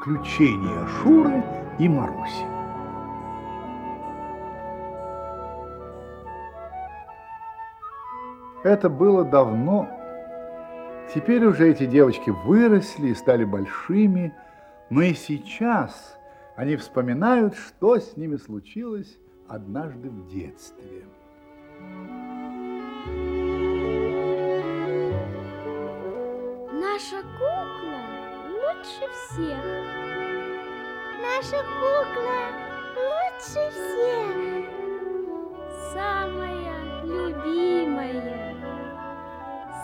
Приключения Шуры и Маруси. Это было давно. Теперь уже эти девочки выросли и стали большими, но и сейчас они вспоминают, что с ними случилось однажды в детстве. Наша кукла лучше всех. Наша кукла лучше всех. Самая любимая.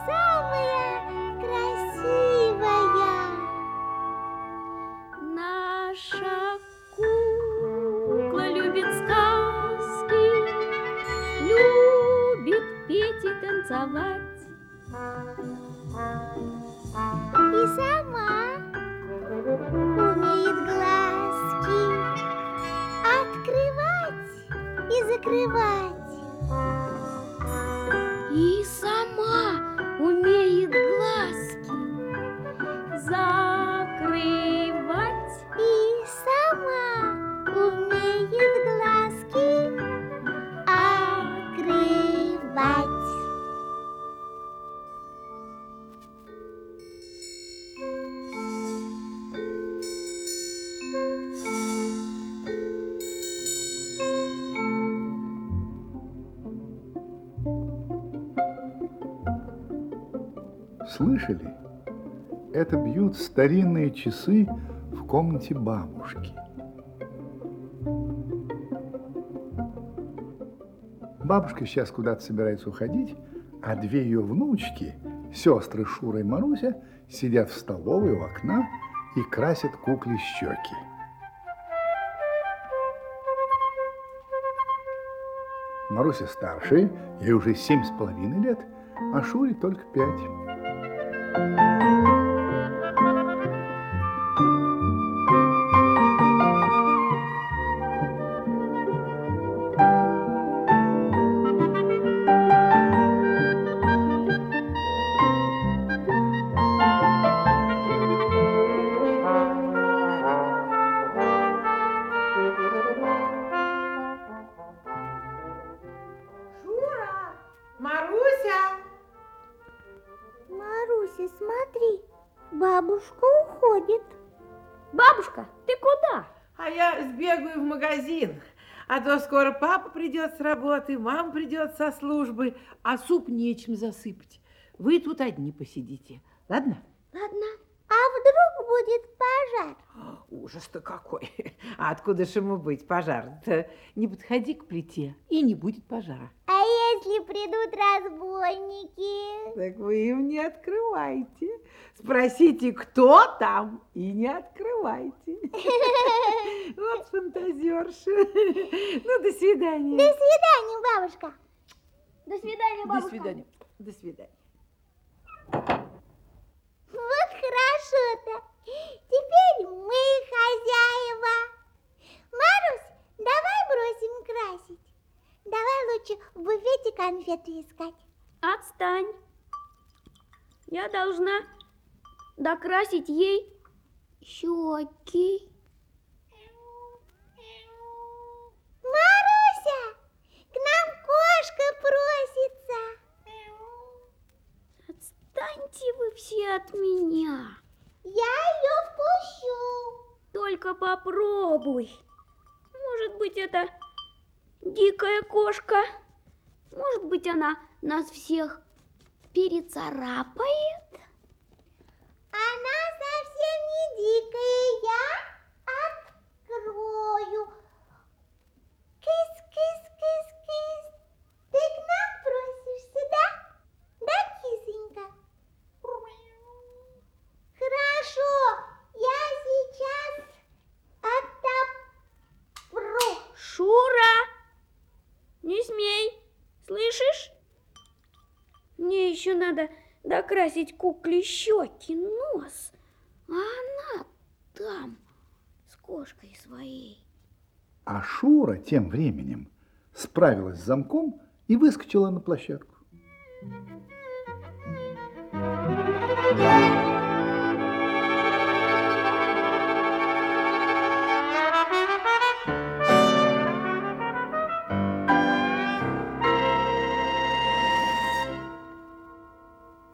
Самая красивая. Наша кукла любит сказки, любит петь и танцевать. И сама умеет глазки открывать и закрывать. Слышали? Это бьют старинные часы в комнате бабушки. Бабушка сейчас куда-то собирается уходить, а две ее внучки, сестры Шура и Маруся, сидят в столовой у окна и красят кукле щеки. Маруся старшая, ей уже семь с половиной лет, а Шуре только пять. Шура! Бабушка уходит. Бабушка, ты куда? А я сбегаю в магазин. А то скоро папа придет с работы, мама придет со службы, а суп нечем засыпать. Вы тут одни посидите, ладно? Ладно. А вдруг будет пожар? Ужас-то какой. А откуда же ему быть пожар-то? Не подходи к плите, и не будет пожара. А если придут разбойники? Так вы им не открывайте. Спросите, кто там, и не открывайте. Вот фантазерша. Ну, до свидания. До свидания, бабушка. До свидания, До бабушка. свидания. До свидания. Вот хорошо-то. Теперь мы хозяева. Марусь, давай. Лучше в буфете конфеты искать. Отстань. Я должна докрасить ей щеки. Маруся, к нам кошка просится. Отстаньте вы все от меня. Я ее впущу. Только попробуй. Может быть, это дикая кошка. Может быть, она нас всех перецарапает. Она совсем не дикая. Я открою. Кис-кис-кис-кис. Ты к нам просишься, да? Да, кисонька? Хорошо. Я сейчас отопру. Шура! Не смей! Слышишь? Мне еще надо докрасить кукле щеки, нос. А она там с кошкой своей. А Шура тем временем справилась с замком и выскочила на площадку. Thank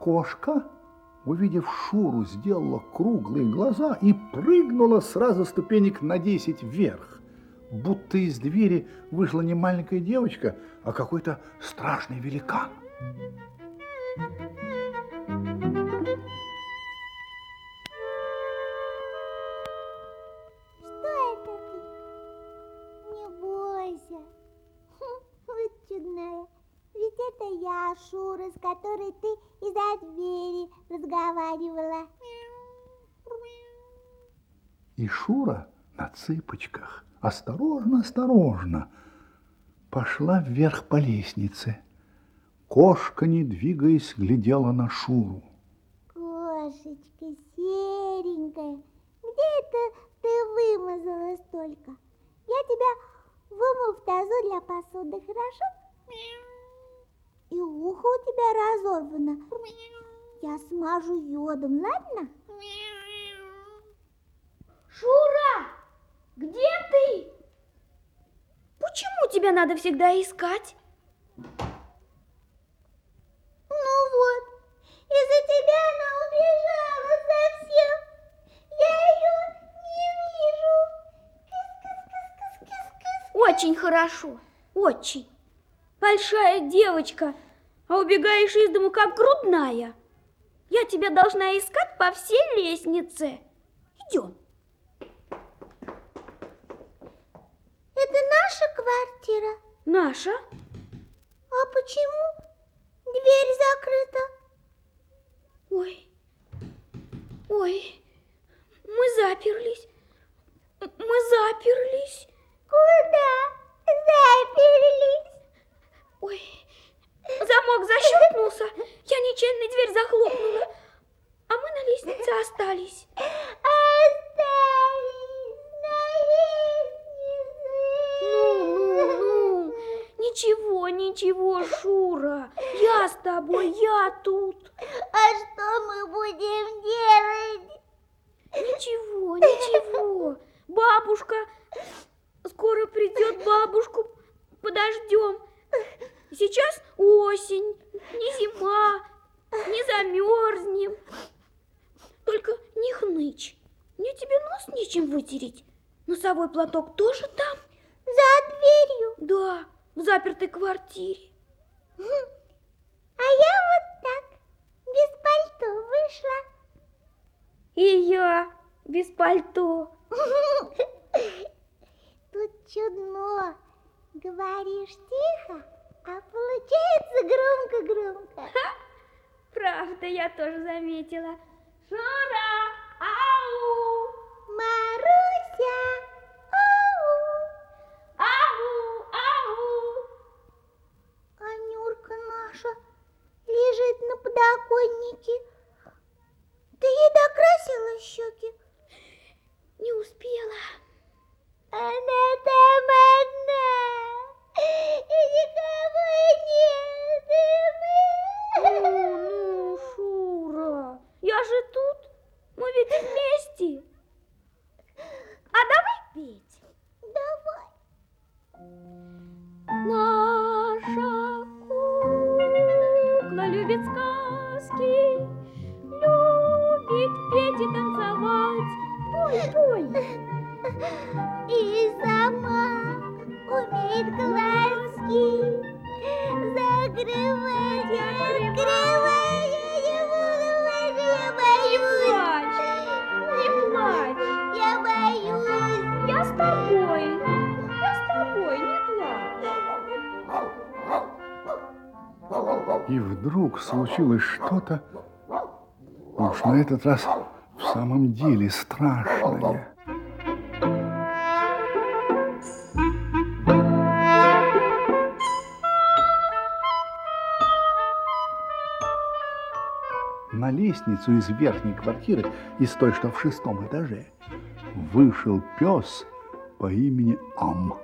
Кошка, увидев Шуру, сделала круглые глаза и прыгнула сразу ступенек на десять вверх, будто из двери вышла не маленькая девочка, а какой-то страшный великан. Что с которой ты из-за двери разговаривала. И Шура на цыпочках, осторожно-осторожно, пошла вверх по лестнице. Кошка, не двигаясь, глядела на Шуру. Кошечка серенькая, где это ты вымазала столько? Я тебя вымыл в тазу для посуды, хорошо? И ухо у тебя разорвано. Я смажу йодом, ладно? Шура, где ты? Почему тебя надо всегда искать? Ну вот, из-за тебя она убежала совсем. Я ее не вижу. Кыс-кыс-кыс-кыс-кыс. Очень хорошо, очень. Большая девочка, а убегаешь из дому как грудная. Я тебя должна искать по всей лестнице. Идем. Это наша квартира? Наша? А почему дверь закрыта? Ой, ой, мы заперлись. Мы заперлись. Куда заперлись? Ой, замок защелкнулся. Я нечаянно дверь захлопнула. А мы на лестнице остались. Остались на Ну, лестнице. ну, ну. Ничего, ничего, Шура. Я с тобой, я тут. А что мы будем делать? Ничего, ничего. Бабушка, скоро придет бабушку, подождем. Сейчас осень, не зима, не замерзнем. Только не хнычь. Мне тебе нос нечем вытереть. Носовой платок тоже там? За дверью. Да, в запертой квартире. А я вот так, без пальто вышла. И я без пальто. Тут чудно. Говоришь тихо, а получается громко-громко. Правда, я тоже заметила. Шура, ау, Маруся! Ау! ау, ау. А Нюрка наша лежит на подоконнике. Ты ей докрасила щеки? Не успела. Она там одна. Никого нет. Ну, ну, Шура, я же тут. Мы ведь вместе. А давай случилось что-то, уж на этот раз в самом деле страшное. На лестницу из верхней квартиры, из той, что в шестом этаже, вышел пес по имени Ам.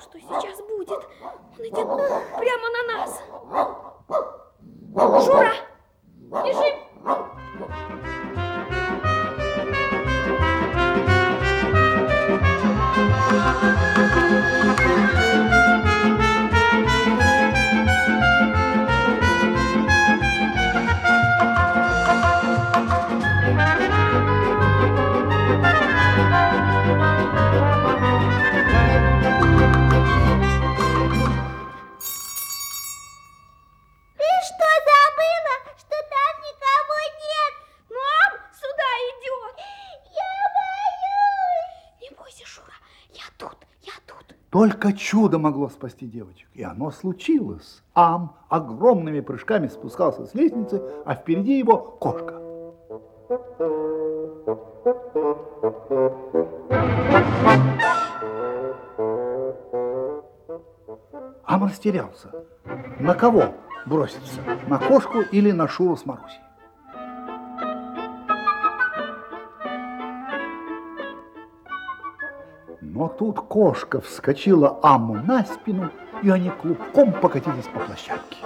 Что сейчас будет? Он идет прямо на нас. Шура, Только чудо могло спасти девочек. И оно случилось. Ам огромными прыжками спускался с лестницы, а впереди его кошка. Ам растерялся. На кого броситься? На кошку или на Шуру с Марусей? Но тут кошка вскочила Амму на спину, и они клубком покатились по площадке.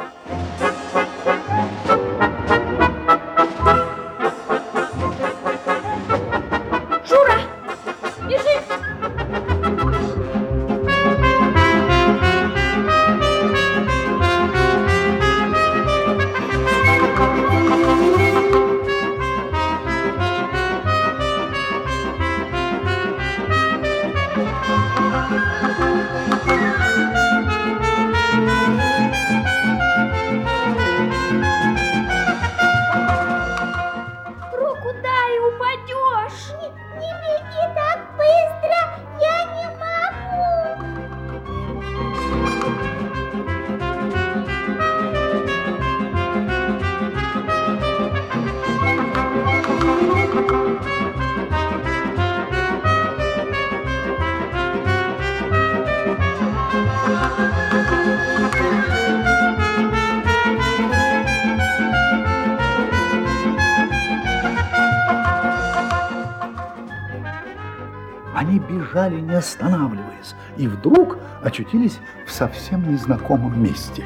Бежали, не останавливаясь, и вдруг очутились в совсем незнакомом месте.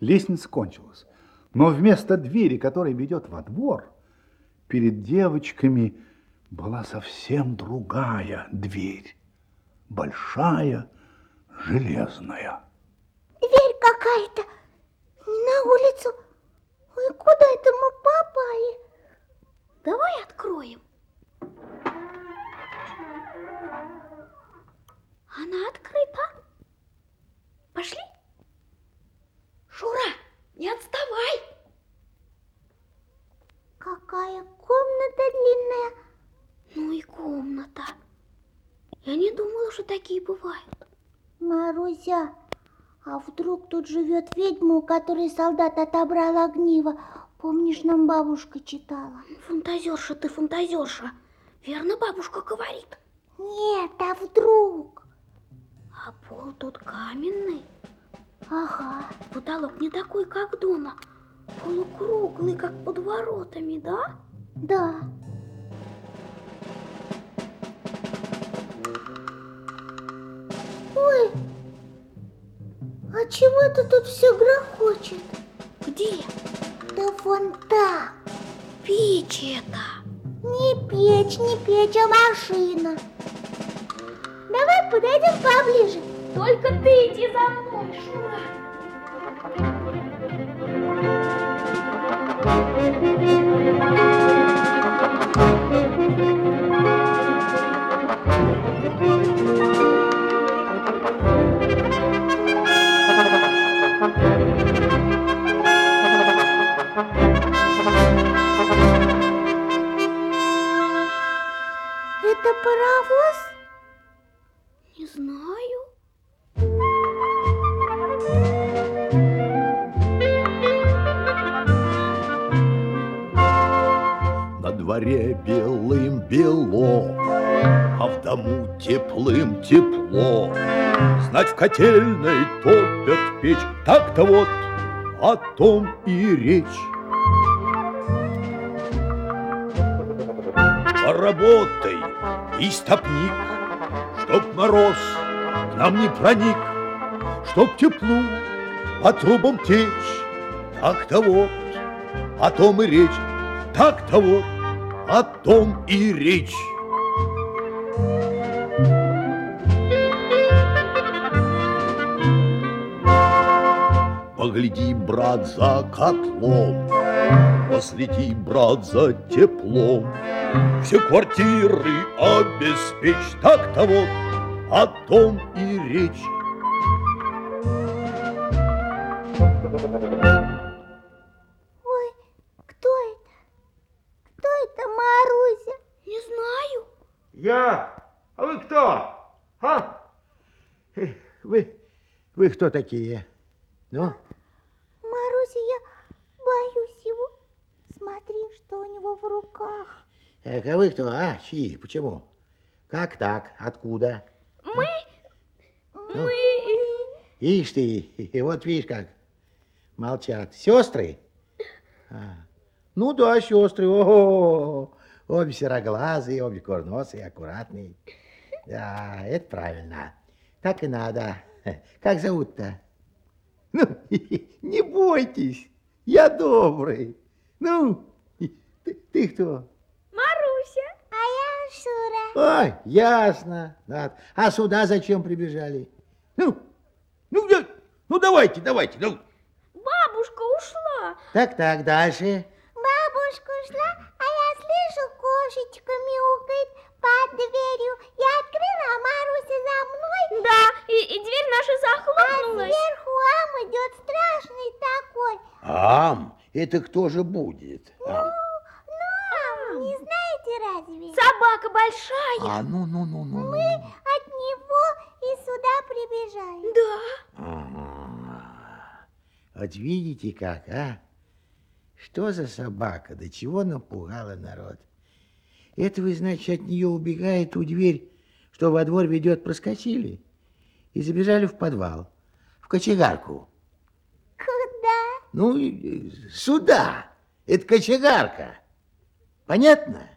Лестница кончилась, но вместо двери, которая ведет во двор, перед девочками была совсем другая дверь, большая, железная. Дверь какая-то. На улицу. Ой, куда это мы попали? Давай откроем. Она открыта. Пошли. Шура, не отставай. Какая комната длинная. Ну и комната. Я не думала, что такие бывают. Маруся, а вдруг тут живет ведьма, у которой солдат отобрал огниво? Помнишь, нам бабушка читала? Фантазерша ты, фантазерша. Верно бабушка говорит. Нет, а вдруг? А пол тут каменный. Ага, Потолок не такой, как дома. Полукруглый, как под воротами, да? да. Ой, а чего это тут все грохочет? Где? Да вон там. Печь это. Не печь, не печь, а машина. Давай подойдем поближе. Только ты иди за мной, Шура. Котельной топят печь. Так-то вот о том и речь. Поработай, истопник, Чтоб мороз к нам не проник, Чтоб теплу по трубам течь. Так-то вот о том и речь. Так-то вот о том и речь. Погляди, брат, за котлом, Последи, брат, за теплом. Все квартиры обеспечь, так-то вот о том и речь. Ой, кто это? Кто это, Маруся? Не знаю. Я? А вы кто? А? Вы, вы кто такие? Ну, Маруся, я боюсь его. Смотри, что у него в руках. э, а вы кто? А, чьи? Почему? Как так? Откуда? Мы... Ну. Мы... Ишь ты, и вот видишь как. Молчат. Сестры? А. Ну да, сестры. Ого, обе сероглазые, обе курносые, аккуратные. Да, это правильно. Так и надо. Как зовут-то? Ну, не бойтесь, я добрый. Ну, ты, ты кто? Маруся. А я Шура. Ой, ясно. Да. А сюда зачем прибежали? Ну, ну, да- ну давайте, давайте. Ну. Бабушка ушла. Так, так, дальше. Бабушка ушла, а я слышу, кошечка мяукает под дверью. Я открыла, а Маруся за мной, Да, и, и дверь наша а захлопнулась. сверху ам идет страшный такой. Ам, это кто же будет? Ам. Ну, ам, не знаете разве? Собака большая. А, ну, ну, ну, ну. ну. От него и сюда прибежали. Да. Ага. Вот видите как, а? Что за собака, до чего напугала народ? Это вы, значит, от нее убегает у дверь, что во двор ведет, проскочили и забежали в подвал, кочегарку. Куда? Ну, сюда. Это кочегарка. Понятно?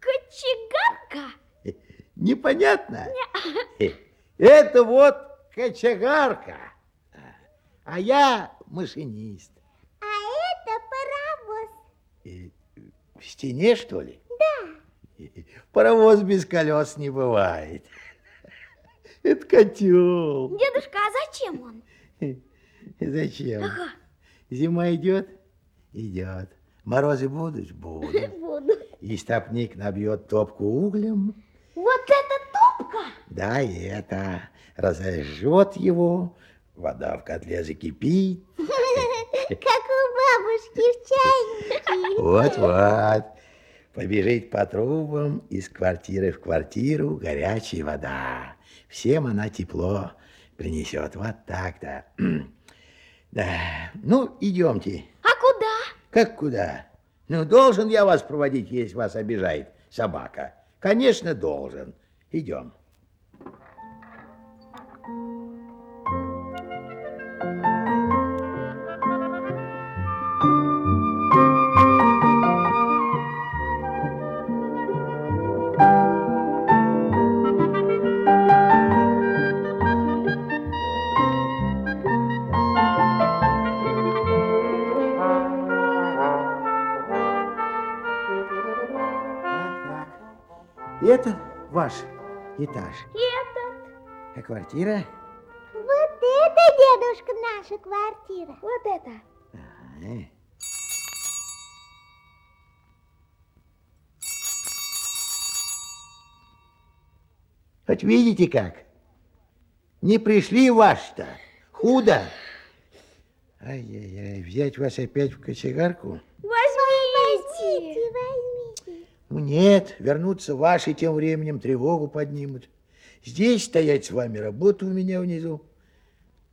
Кочегарка. Непонятно? Это вот кочегарка. А я машинист. А это паровоз. В стене, что ли? Да. Паровоз без колес не бывает. Это котел. Дедушка, а зачем он? Зачем? Зима идет? Идет. Морозы будут? Будут. Буду. И стопник набьет топку углем. Вот это топка. Да, и это разожжет его, вода в котле закипит. Как у бабушки в чайнике. Вот-вот. Побежит по трубам из квартиры в квартиру горячая вода. Всем она тепло принесет. Вот так-то. Да. Ну, идемте. А куда? Как куда? Ну, должен я вас проводить, если вас обижает собака. Конечно, должен. Идем. Квартира? Вот это, дедушка, наша квартира. Вот это. Э. Вот видите как? Не пришли ваши-то. Худо. Ай-яй-яй, взять вас опять в кочегарку? Возьмите. Возьмите. Ну нет, вернутся ваши, тем временем тревогу поднимут. Здесь стоять с вами, работа у меня внизу.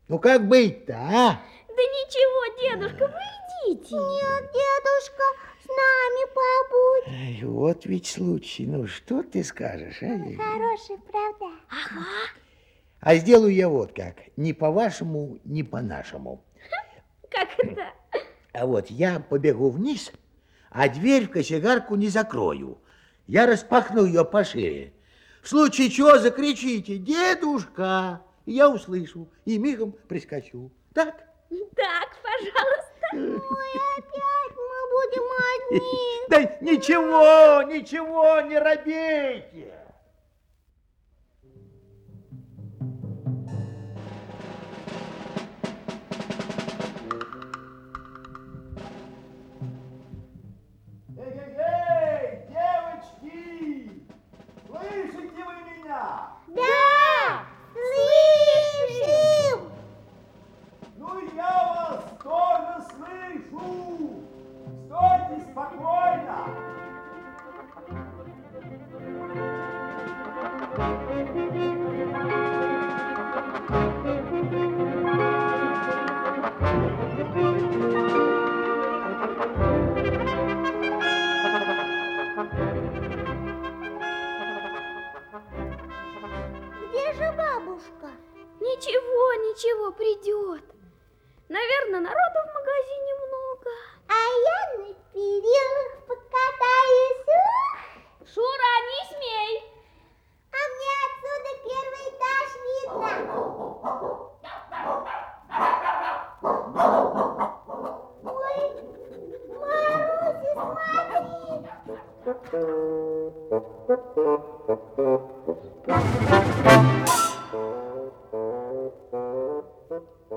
Ну как быть-то, а? Да ничего, дедушка, вы идите. Нет, дедушка, с нами побудь. Ай, вот ведь случай. Ну что ты скажешь, а? Хороший, правда? А сделаю я вот как. Не по-вашему, не по-нашему. Как это? А вот я побегу вниз, а дверь в кочегарку не закрою. Я распахну ее пошире. В случае чего закричите «Дедушка!» и я услышу и мигом прискочу. Так? Так, пожалуйста. Ой, опять мы будем одни. Да ничего, ничего, не робейте.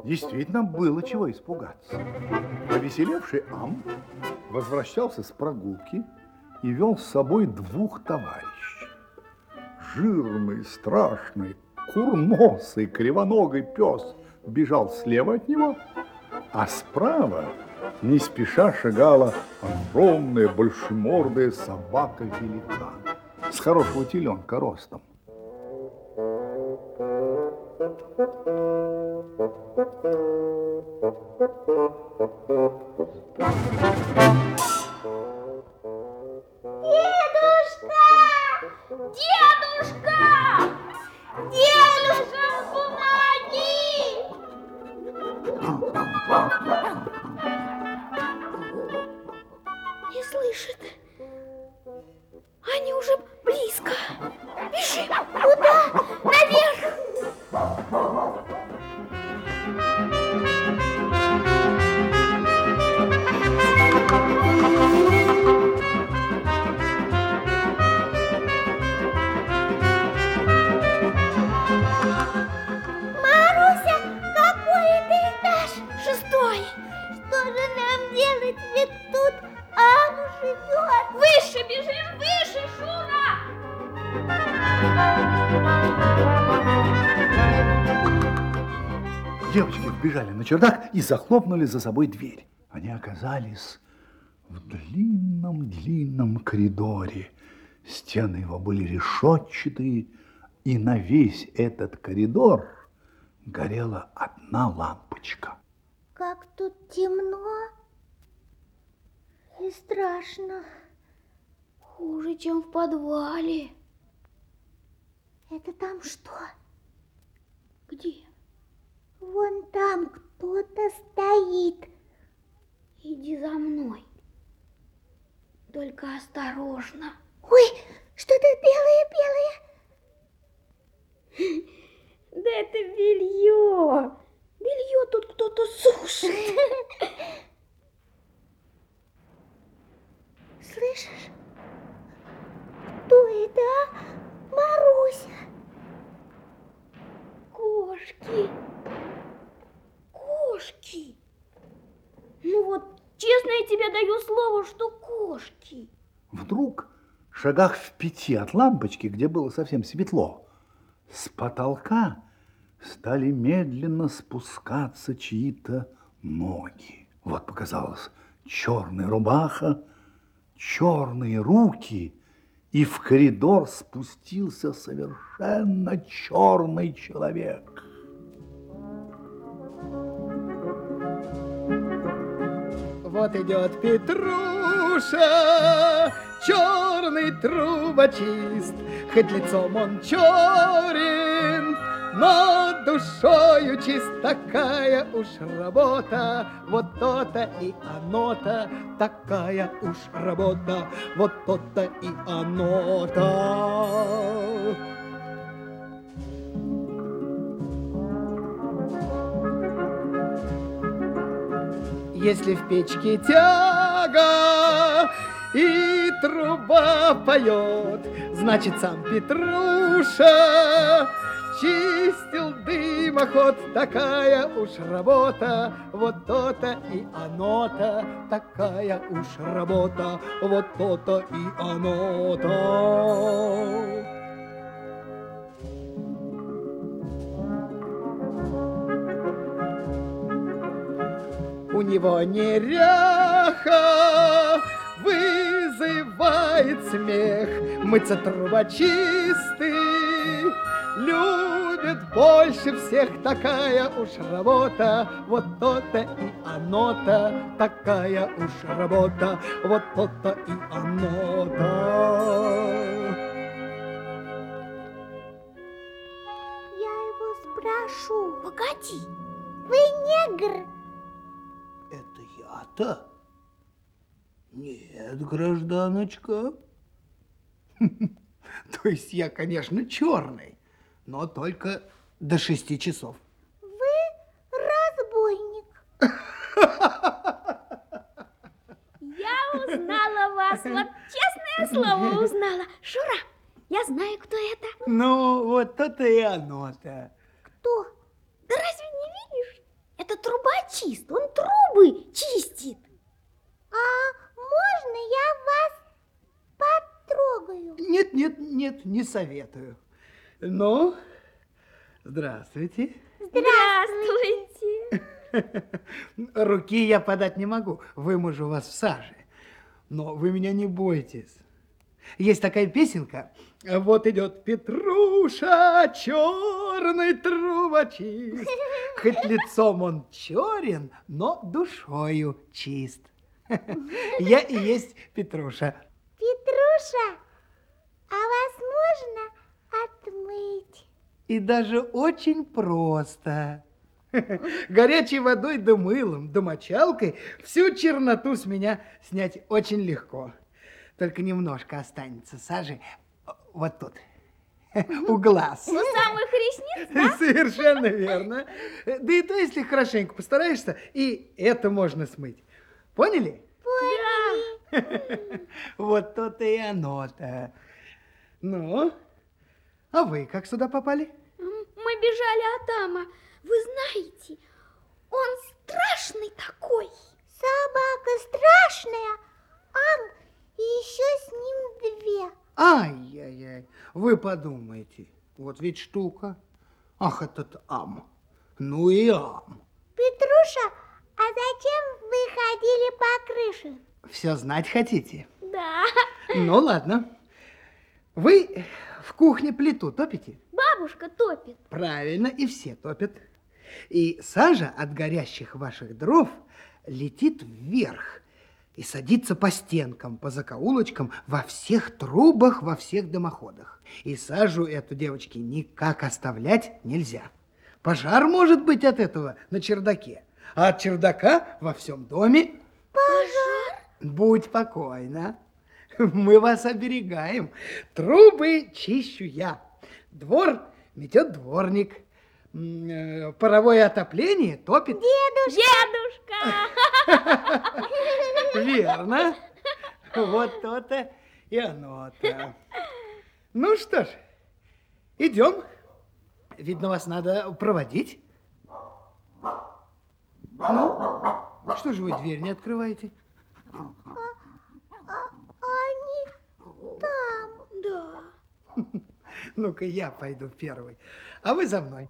Действительно, было чего испугаться. Повеселевший Ам возвращался с прогулки и вел с собой двух товарищей. Жирный, страшный, курносый, кривоногий пес бежал слева от него, а справа не спеша шагала огромная большемордая собака-великан с хорошего теленка ростом. Чердак и захлопнули за собой дверь. Они оказались в длинном-длинном коридоре. Стены его были решетчатые, и на весь этот коридор горела одна лампочка. Как тут темно и страшно. Хуже, чем в подвале. Это там что? Где? Кто-то стоит. Иди за мной. Только осторожно. Ой, что-то белое-белое. Да это белье. Белье тут кто-то сушит. Слышишь? Кто это, а? Маруся. Кошки. Кошки. Ну вот, честно я тебе даю слово, что кошки. Вдруг, в шагах в пяти от лампочки, где было совсем светло, с потолка стали медленно спускаться чьи-то ноги. Вот показалась черная рубаха, черные руки, и в коридор спустился совершенно черный человек. Вот идет Петруша, черный трубочист, хоть лицом он черен, но душою чист. Такая уж работа, вот то-то и оно-то, такая уж работа, вот то-то и оно-то. Если в печке тяга и труба поет, значит сам Петруша чистил дымоход. Такая уж работа, вот то-то и оно-то, такая уж работа, вот то-то и оно-то. У него неряха вызывает смех. Мыться трубочисты любит больше всех. Такая уж работа, вот то-то и оно-то. Такая уж работа, вот то-то и оно-то. Я его спрошу. Погоди, Вы негр? Я-то? Нет, гражданочка. То есть я, конечно, черный, но только до шести часов. Вы разбойник. я узнала вас, вот честное слово узнала. Шура, я знаю, кто это. Ну, вот то-то и оно-то. Кто? Да разве? Это трубочист, он трубы чистит. А можно я вас потрогаю? Нет, нет, нет, не советую. Ну, здравствуйте. Здравствуйте. Руки я подать не могу, вымажу вас в саже. Но вы меня не бойтесь. Есть такая песенка. Вот идет Петруша, черный трубочист. Хоть лицом он черен, но душою чист. Я и есть Петруша. Петруша, а вас можно отмыть? И даже очень просто. Горячей водой да мылом, да мочалкой всю черноту с меня снять очень легко. Только немножко останется сажи вот тут, у глаз. У самых ресниц Совершенно верно. Да и то, если хорошенько постараешься, и это можно смыть. Поняли? Вот то-то и оно-то. Ну, а вы как сюда попали? Мы бежали от Ама. Вы знаете, он страшный такой. Собака страшная, ам, и еще с ним две. Ай-яй-яй, вы подумайте, вот ведь штука. Ах, этот ам. Ну и ам. Петруша, а зачем вы ходили по крыше? Все знать хотите? Да. Ну, ладно. Вы в кухне плиту топите? Бабушка топит. Правильно, и все топят. И сажа от горящих ваших дров летит вверх и садится по стенкам, по закоулочкам, во всех трубах, во всех дымоходах. И сажу эту, девочки, никак оставлять нельзя. Пожар может быть от этого на чердаке, а от чердака во всем доме... Пожар? Будь покойна, мы вас оберегаем. Трубы чищу я, двор метет дворник, э, паровое отопление топит... Дедушка! Верно. Вот то-то и оно-то. Ну что ж, идем. Видно, вас надо проводить. Ну, что же вы дверь не открываете? Они там. Да. Ну-ка, я пойду первый, а вы за мной.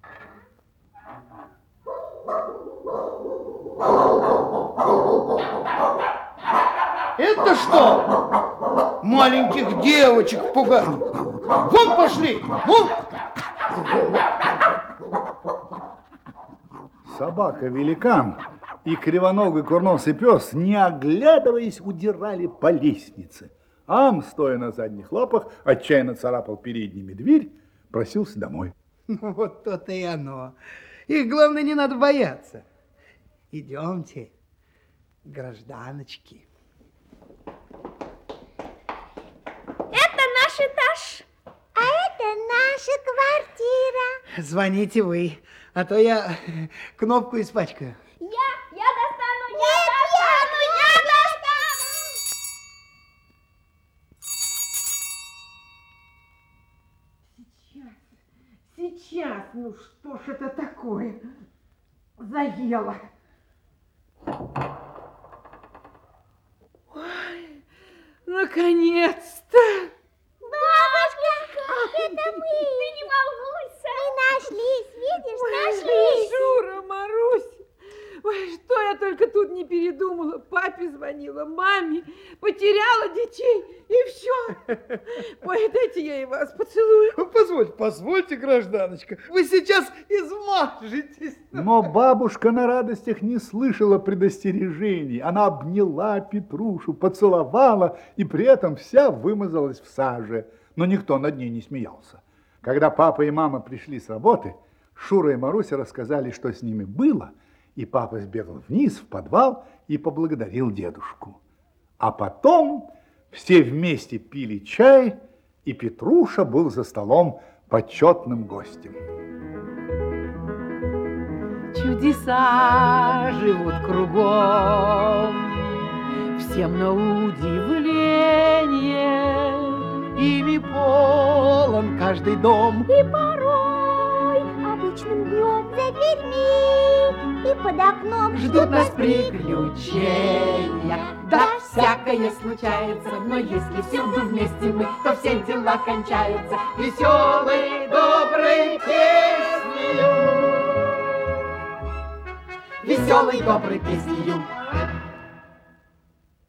Это что? Маленьких девочек пугать. Вон пошли, вон! Собака-великан и кривоногий курносый пес, не оглядываясь, удирали по лестнице. Ам, стоя на задних лапах, отчаянно царапал передними дверь, просился домой. Ну, вот то-то и оно. Их, главное, не надо бояться. Идемте, гражданочки. Это наш этаж. А это наша квартира. Звоните вы, а то я кнопку испачкаю. Я, я достану, я достану, я достану. Сейчас, ну что ж это такое? Заела. Ой, наконец-то! Бабушка, это мы. Ты не волнуйся. Мы нашлись, видишь, нашлись. Шура, Марусь! Ой, что я только тут не передумала. Папе звонила, маме, потеряла детей, и все. Ой, дайте я и вас поцелую. Позвольте, позвольте, гражданочка, вы сейчас измажетесь. Но бабушка на радостях не слышала предостережений. Она обняла Петрушу, поцеловала и при этом вся вымазалась в саже. Но никто над ней не смеялся. Когда папа и мама пришли с работы, Шура и Маруся рассказали, что с ними было, и папа сбегал вниз в подвал и поблагодарил дедушку. А потом все вместе пили чай, и Петруша был за столом почетным гостем. Чудеса живут кругом, всем на удивление. Ими полон каждый дом. И порой обычным днем за дверьми и под окном Ждут нас приключения, да всякое случается, но если всюду вместе мы, то все дела кончаются веселой, доброй песнею. Веселой, доброй песнею.